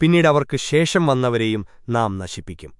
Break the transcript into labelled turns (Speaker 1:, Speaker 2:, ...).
Speaker 1: പിന്നീട് അവർക്ക് ശേഷം വന്നവരെയും നാം നശിപ്പിക്കും